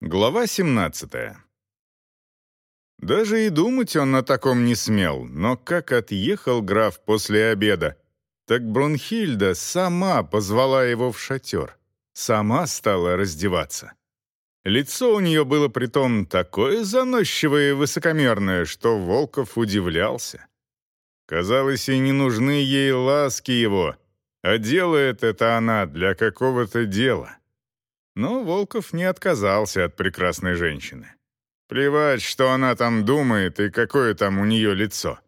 Глава 17 Даже и думать он на таком не смел, но как отъехал граф после обеда, так Брунхильда сама позвала его в шатер, сама стала раздеваться. Лицо у нее было притом такое заносчивое и высокомерное, что Волков удивлялся. Казалось, и не нужны ей ласки его, а делает это она для какого-то дела. Но Волков не отказался от прекрасной женщины. Плевать, что она там думает и какое там у нее лицо.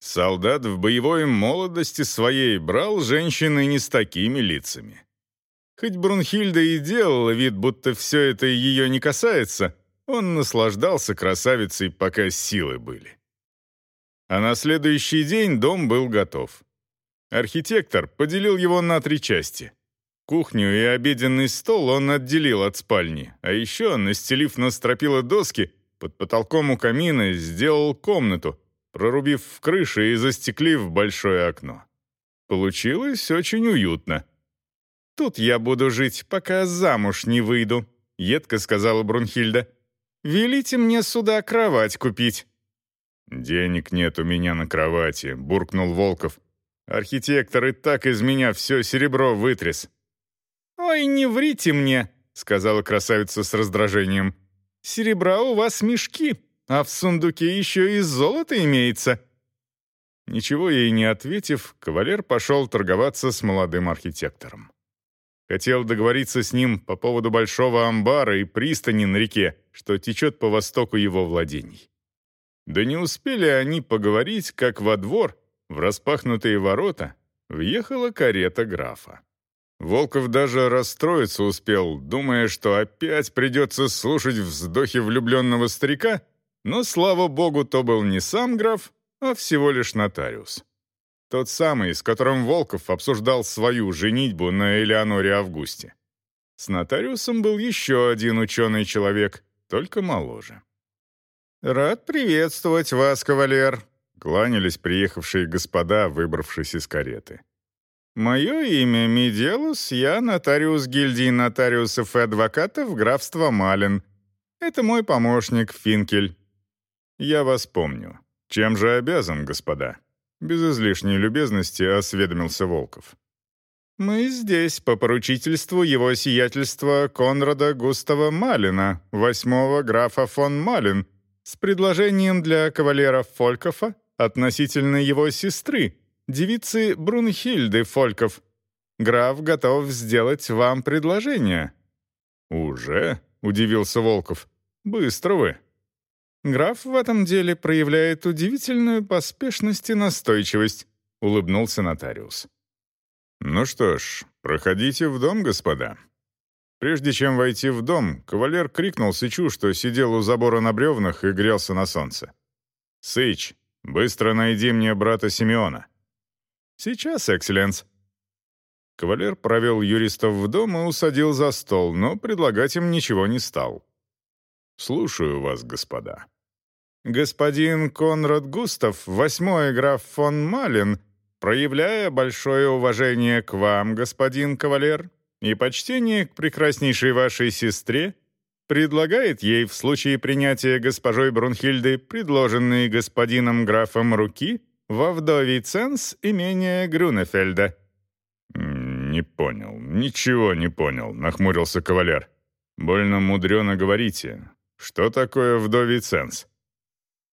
Солдат в боевой молодости своей брал женщины не с такими лицами. Хоть Брунхильда и делала вид, будто все это ее не касается, он наслаждался красавицей, пока силы были. А на следующий день дом был готов. Архитектор поделил его на три части. Кухню и обеденный стол он отделил от спальни, а еще, настелив на стропила доски, под потолком у камина сделал комнату, прорубив в крыше и застеклив большое окно. Получилось очень уютно. «Тут я буду жить, пока замуж не выйду», — едко сказала Брунхильда. «Велите мне сюда кровать купить». «Денег нет у меня на кровати», — буркнул Волков. «Архитектор и так из меня все серебро вытряс». «Ой, не врите мне», — сказала красавица с раздражением. «Серебра у вас мешки, а в сундуке еще и золото имеется». Ничего ей не ответив, кавалер пошел торговаться с молодым архитектором. Хотел договориться с ним по поводу большого амбара и пристани на реке, что течет по востоку его владений. Да не успели они поговорить, как во двор, в распахнутые ворота, въехала карета графа. Волков даже расстроиться успел, думая, что опять придется слушать вздохи влюбленного старика, но, слава богу, то был не сам граф, а всего лишь нотариус. Тот самый, с которым Волков обсуждал свою женитьбу на Элеоноре Августе. С нотариусом был еще один ученый человек, только моложе. «Рад приветствовать вас, кавалер», — кланялись приехавшие господа, выбравшись из кареты. Мое имя Меделус, я нотариус гильдии нотариусов и адвокатов графства Малин. Это мой помощник Финкель. Я вас помню. Чем же обязан, господа? Без излишней любезности осведомился Волков. Мы здесь по поручительству его сиятельства Конрада Густава Малина, восьмого графа фон Малин, с предложением для кавалера Фолькофа относительно его сестры, девицы Брунхильды Фольков. Граф готов сделать вам предложение». «Уже?» — удивился Волков. «Быстро вы». «Граф в этом деле проявляет удивительную поспешность и настойчивость», — улыбнулся нотариус. «Ну что ж, проходите в дом, господа». Прежде чем войти в дом, кавалер крикнул Сычу, что сидел у забора на бревнах и грелся на солнце. «Сыч, быстро найди мне брата Симеона». «Сейчас, экселленс». Кавалер провел юристов в дом и усадил за стол, но предлагать им ничего не стал. «Слушаю вас, господа». «Господин Конрад Густав, восьмой граф фон Малин, проявляя большое уважение к вам, господин кавалер, и почтение к прекраснейшей вашей сестре, предлагает ей в случае принятия госпожой Брунхильды предложенные господином графом руки во вдовий ценс имения Грунефельда». «Не понял, ничего не понял», — нахмурился кавалер. «Больно мудрено говорите. Что такое вдовий ценс?»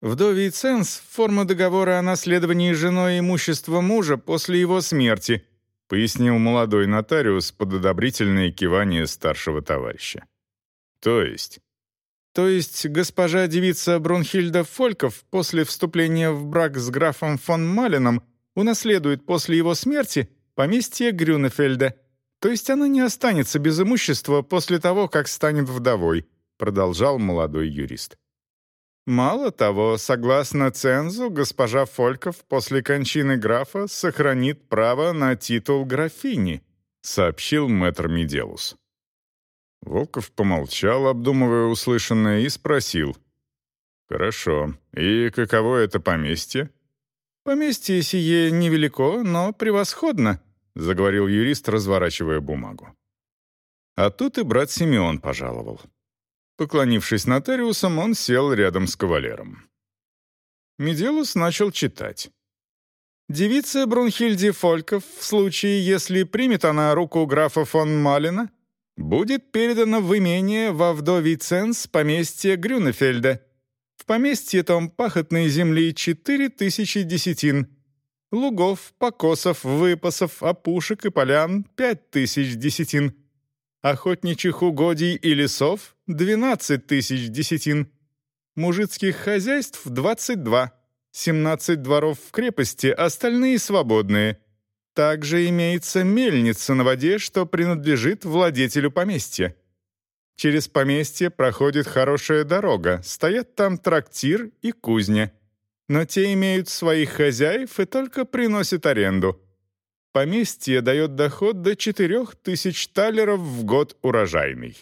«Вдовий ценс — форма договора о наследовании женой имущества мужа после его смерти», пояснил молодой нотариус под одобрительное кивание старшего товарища. «То есть?» То есть госпожа девица Брунхильда Фольков после вступления в брак с графом фон Малином унаследует после его смерти поместье Грюнефельда. То есть она не останется без имущества после того, как станет вдовой, продолжал молодой юрист. Мало того, согласно цензу, госпожа Фольков после кончины графа сохранит право на титул графини, сообщил мэтр Меделус. Волков помолчал, обдумывая услышанное, и спросил. «Хорошо. И каково это поместье?» «Поместье сие невелико, но превосходно», — заговорил юрист, разворачивая бумагу. А тут и брат Симеон пожаловал. Поклонившись нотариусам, он сел рядом с кавалером. Меделус начал читать. Девица Брунхильде Фольков, в случае, если примет она руку графа фон Малина, будет передана в имение во вдовий ценз поместья Грюнефельда. В поместье том пахотной земли четыре тысячи десятин, лугов, покосов, выпасов, опушек и полян пять тысяч десятин, охотничьих угодий и лесов — 12 тысяч десятин, мужицких хозяйств — 22, 17 дворов в крепости, остальные свободные. Также имеется мельница на воде, что принадлежит владетелю поместья. Через поместье проходит хорошая дорога, стоят там трактир и кузня. Но те имеют своих хозяев и только приносят аренду — Поместье дает доход до 4000 талеров в год урожайный.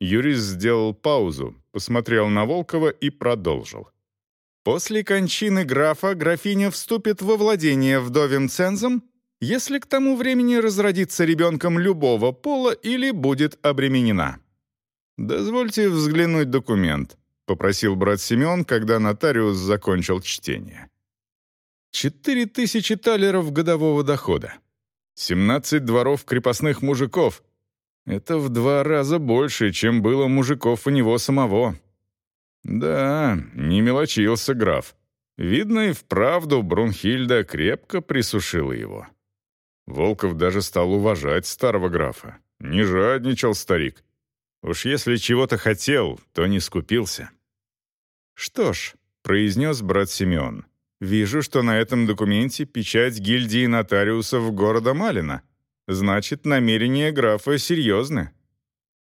Юрист сделал паузу, посмотрел на Волкова и продолжил. После кончины графа графиня вступит во владение вдовим цензом, если к тому времени разродится ребенком любого пола или будет обременена. «Дозвольте взглянуть документ», — попросил брат Семен, когда нотариус закончил чтение. Четыре тысячи талеров годового дохода. Семнадцать дворов крепостных мужиков. Это в два раза больше, чем было мужиков у него самого. Да, не мелочился граф. Видно, и вправду Брунхильда крепко присушила его. Волков даже стал уважать старого графа. Не жадничал старик. Уж если чего-то хотел, то не скупился. «Что ж», — произнес брат Симеон, Вижу, что на этом документе печать гильдии нотариусов города Малина. Значит, намерения графа серьезны.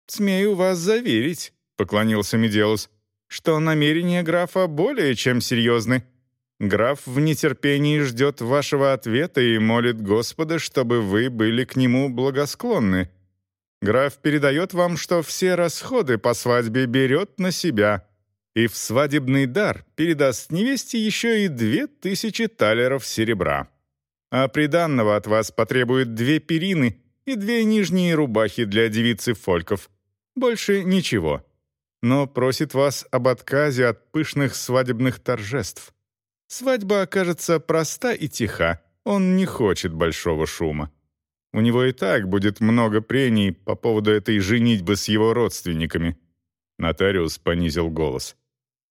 «Смею вас заверить», — поклонился Меделус, «что намерения графа более чем серьезны. Граф в нетерпении ждет вашего ответа и молит Господа, чтобы вы были к нему благосклонны. Граф передает вам, что все расходы по свадьбе берет на себя» и в свадебный дар передаст невесте еще и две тысячи талеров серебра. А приданного от вас потребует две перины и две нижние рубахи для девицы Фольков. Больше ничего. Но просит вас об отказе от пышных свадебных торжеств. Свадьба окажется проста и тиха, он не хочет большого шума. У него и так будет много прений по поводу этой женитьбы с его родственниками. Нотариус понизил голос.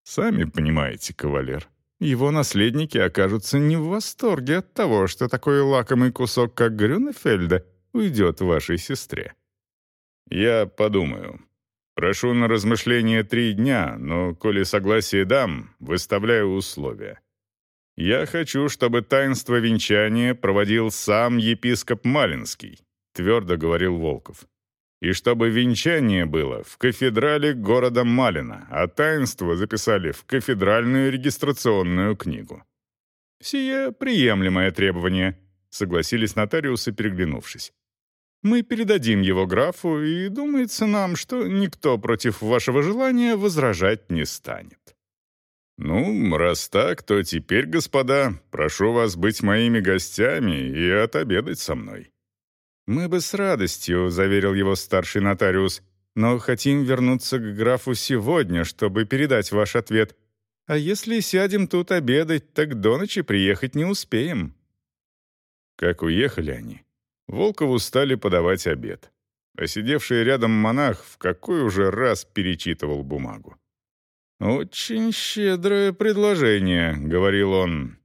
Сами понимаете, кавалер, его наследники окажутся не в восторге от того, что такой лакомый кусок, как Грюнефельда, уйдет вашей сестре. Я подумаю. Прошу на размышление три дня, но, коли согласие дам, выставляю условия. Я хочу, чтобы таинство венчания проводил сам епископ Малинский, твердо говорил Волков и чтобы венчание было в кафедрале города Малина, а таинство записали в кафедральную регистрационную книгу. «Сие приемлемое требование», — согласились нотариусы, переглянувшись. «Мы передадим его графу, и думается нам, что никто против вашего желания возражать не станет». «Ну, раз так, то теперь, господа, прошу вас быть моими гостями и отобедать со мной». «Мы бы с радостью», — заверил его старший нотариус, «но хотим вернуться к графу сегодня, чтобы передать ваш ответ. А если сядем тут обедать, так до ночи приехать не успеем». Как уехали они, Волкову стали подавать обед. А сидевший рядом монах в какой уже раз перечитывал бумагу. «Очень щедрое предложение», — говорил он.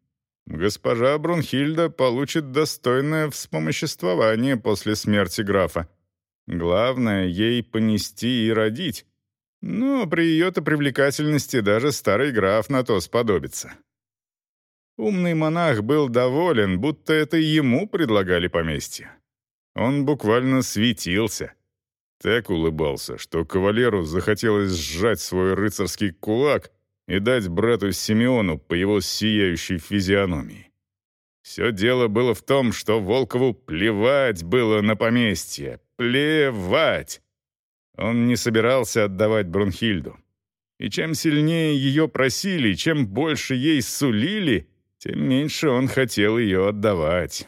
Госпожа Брунхильда получит достойное вспомоществование после смерти графа. Главное, ей понести и родить. Но при ее-то привлекательности даже старый граф на то сподобится. Умный монах был доволен, будто это ему предлагали поместье. Он буквально светился. Так улыбался, что кавалеру захотелось сжать свой рыцарский кулак и дать брату Симеону по его сияющей физиономии. Все дело было в том, что Волкову плевать было на поместье. Плевать! Он не собирался отдавать Брунхильду. И чем сильнее ее просили, чем больше ей сулили, тем меньше он хотел ее отдавать.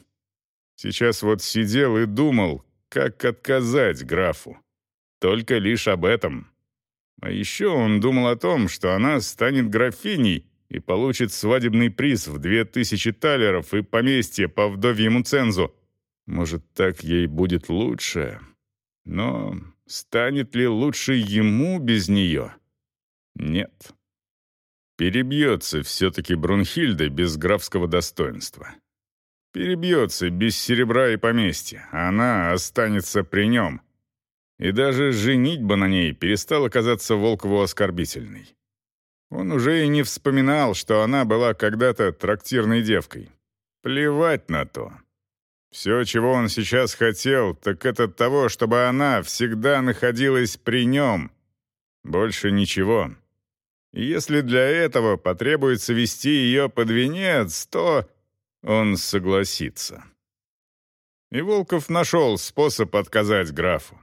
Сейчас вот сидел и думал, как отказать графу. Только лишь об этом. А еще он думал о том, что она станет графиней и получит свадебный приз в две тысячи талеров и поместье по вдовьему цензу. Может, так ей будет лучше. Но станет ли лучше ему без нее? Нет. Перебьется все-таки Брунхильда без графского достоинства. Перебьется без серебра и поместья, она останется при нем. И даже женитьба на ней перестала казаться Волкову оскорбительной. Он уже и не вспоминал, что она была когда-то трактирной девкой. Плевать на то. Все, чего он сейчас хотел, так это того, чтобы она всегда находилась при нем. Больше ничего. И если для этого потребуется вести ее под венец, то он согласится. И Волков нашел способ отказать графу.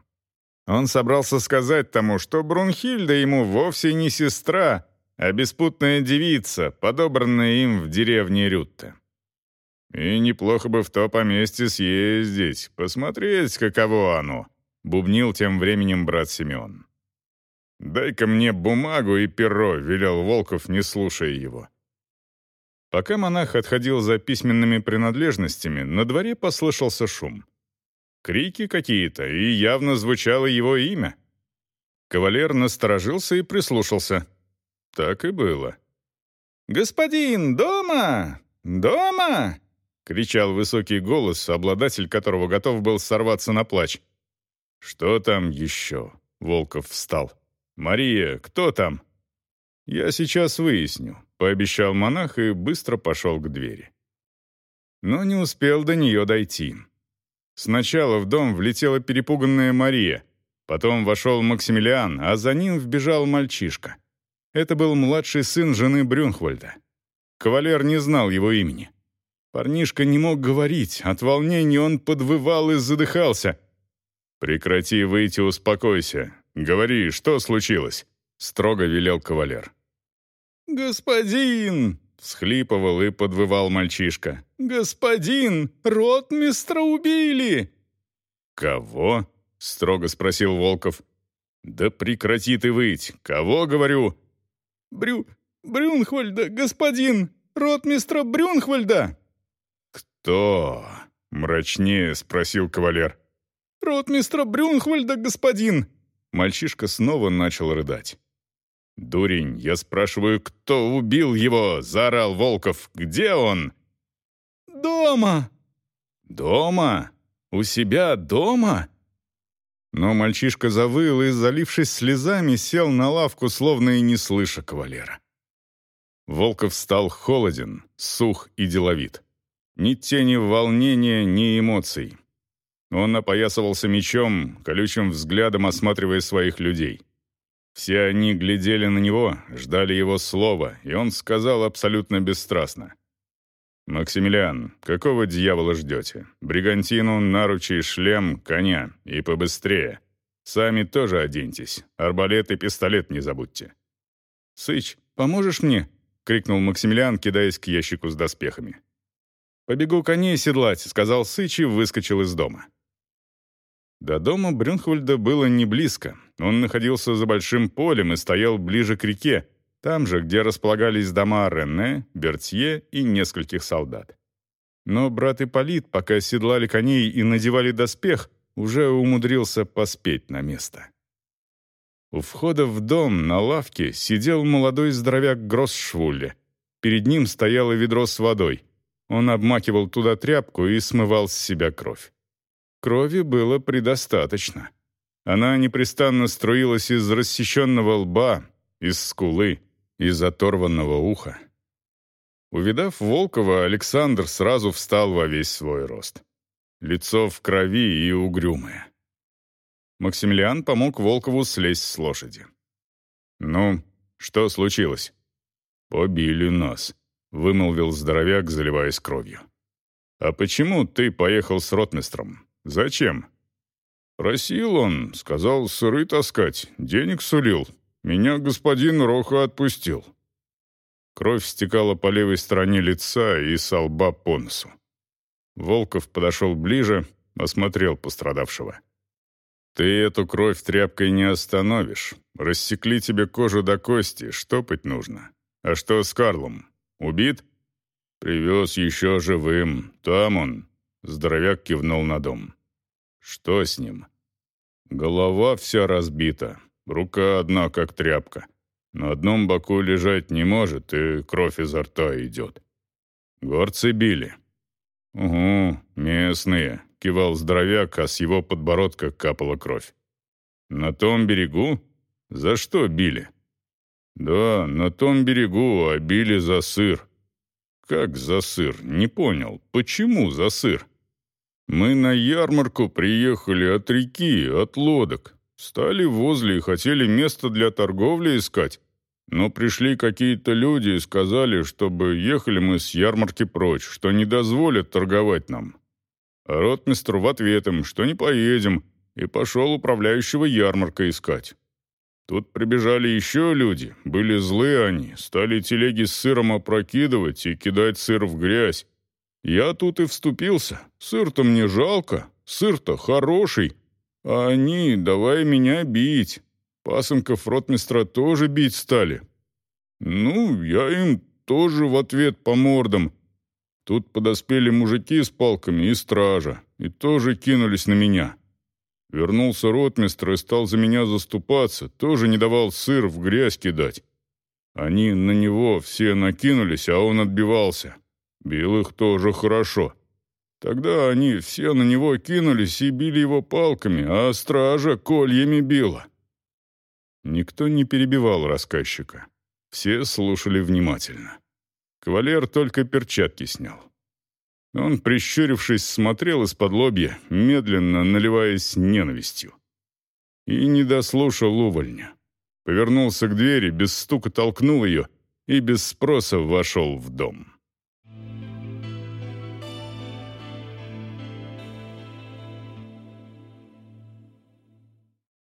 Он собрался сказать тому, что Брунхильда ему вовсе не сестра, а беспутная девица, подобранная им в деревне Рютте. И неплохо бы в то поместье съездить, посмотреть, каково оно, бубнил тем временем брат Семен. «Дай-ка мне бумагу и перо», — велел Волков, не слушая его. Пока монах отходил за письменными принадлежностями, на дворе послышался шум. Крики какие-то, и явно звучало его имя. Кавалер насторожился и прислушался. Так и было. «Господин, дома! Дома!» — кричал высокий голос, обладатель которого готов был сорваться на плач. «Что там еще?» — Волков встал. «Мария, кто там?» «Я сейчас выясню», — пообещал монах и быстро пошел к двери. Но не успел до нее дойти. Сначала в дом влетела перепуганная Мария, потом вошел Максимилиан, а за ним вбежал мальчишка. Это был младший сын жены Брюнхвальда. Кавалер не знал его имени. Парнишка не мог говорить, от волнения он подвывал и задыхался. «Прекрати выйти, успокойся. Говори, что случилось?» — строго велел кавалер. «Господин!» — всхлипывал и подвывал мальчишка. «Господин! Ротмистра убили!» «Кого?» — строго спросил Волков. «Да прекрати ты выть! Кого, говорю?» «Брю... Брюнхвальда, господин! Ротмистра Брюнхвальда!» «Кто?» — мрачнее спросил кавалер. «Ротмистра Брюнхвальда, господин!» Мальчишка снова начал рыдать. «Дурень, я спрашиваю, кто убил его?» — заорал Волков. «Где он?» «Дома!» «Дома? У себя дома?» Но мальчишка завыл и, залившись слезами, сел на лавку, словно и не слыша кавалера. Волков стал холоден, сух и деловит. Ни тени волнения, ни эмоций. Он опоясывался мечом, колючим взглядом осматривая своих людей. Все они глядели на него, ждали его слова, и он сказал абсолютно бесстрастно. «Максимилиан, какого дьявола ждете? Бригантину, наручи, шлем, коня. И побыстрее. Сами тоже оденьтесь. Арбалет и пистолет не забудьте». «Сыч, поможешь мне?» — крикнул Максимилиан, кидаясь к ящику с доспехами. «Побегу коней седлать», — сказал Сыч и выскочил из дома. До дома Брюнхвальда было не близко. Он находился за большим полем и стоял ближе к реке, там же, где располагались дома Рене, Бертье и нескольких солдат. Но брат Ипполит, пока седлали коней и надевали доспех, уже умудрился поспеть на место. У входа в дом на лавке сидел молодой здоровяк Гроссшвулле. Перед ним стояло ведро с водой. Он обмакивал туда тряпку и смывал с себя кровь. Крови было предостаточно. Она непрестанно струилась из рассеченного лба, из скулы, из оторванного уха. Увидав Волкова, Александр сразу встал во весь свой рост. Лицо в крови и угрюмое. Максимилиан помог Волкову слезть с лошади. «Ну, что случилось?» «Побили нас», — вымолвил здоровяк, заливаясь кровью. «А почему ты поехал с ротмистром? «Зачем?» «Просил он, сказал, сыры таскать, денег сулил. Меня господин Роха отпустил». Кровь стекала по левой стороне лица и со лба по носу. Волков подошел ближе, осмотрел пострадавшего. Ты эту кровь тряпкой не остановишь. Рассекли тебе кожу до кости, штопать нужно. А что с Карлом? Убит? Привез еще живым. Там он. Здоровяк кивнул на дом. Что с ним? Голова вся разбита. Рука одна, как тряпка. На одном боку лежать не может, и кровь изо рта идет. Горцы били. «Угу, местные», — кивал здоровяк, а с его подбородка капала кровь. «На том берегу? За что били?» «Да, на том берегу, а били за сыр». «Как за сыр? Не понял. Почему за сыр?» «Мы на ярмарку приехали от реки, от лодок. Стали возле и хотели место для торговли искать. Но пришли какие-то люди и сказали, чтобы ехали мы с ярмарки прочь, что не дозволят торговать нам. Ротмистр в ответ им, что не поедем, и пошел управляющего ярмарка искать. Тут прибежали еще люди, были злые они, стали телеги с сыром опрокидывать и кидать сыр в грязь. Я тут и вступился. Сыр-то мне жалко, сыр-то хороший, а они давай меня бить. Пасынков ротмистра тоже бить стали. Ну, я им тоже в ответ по мордам. Тут подоспели мужики с палками и стража, и тоже кинулись на меня. Вернулся ротмистр и стал за меня заступаться, тоже не давал сыр в грязь кидать. Они на него все накинулись, а он отбивался. Бил их тоже хорошо. Тогда они все на него кинулись и били его палками, а стража кольями била. Никто не перебивал рассказчика. Все слушали внимательно. Кавалер только перчатки снял. Он, прищурившись, смотрел из-под лобья, медленно наливаясь ненавистью. И не дослушал увольня. Повернулся к двери, без стука толкнул ее и без спроса вошел в дом.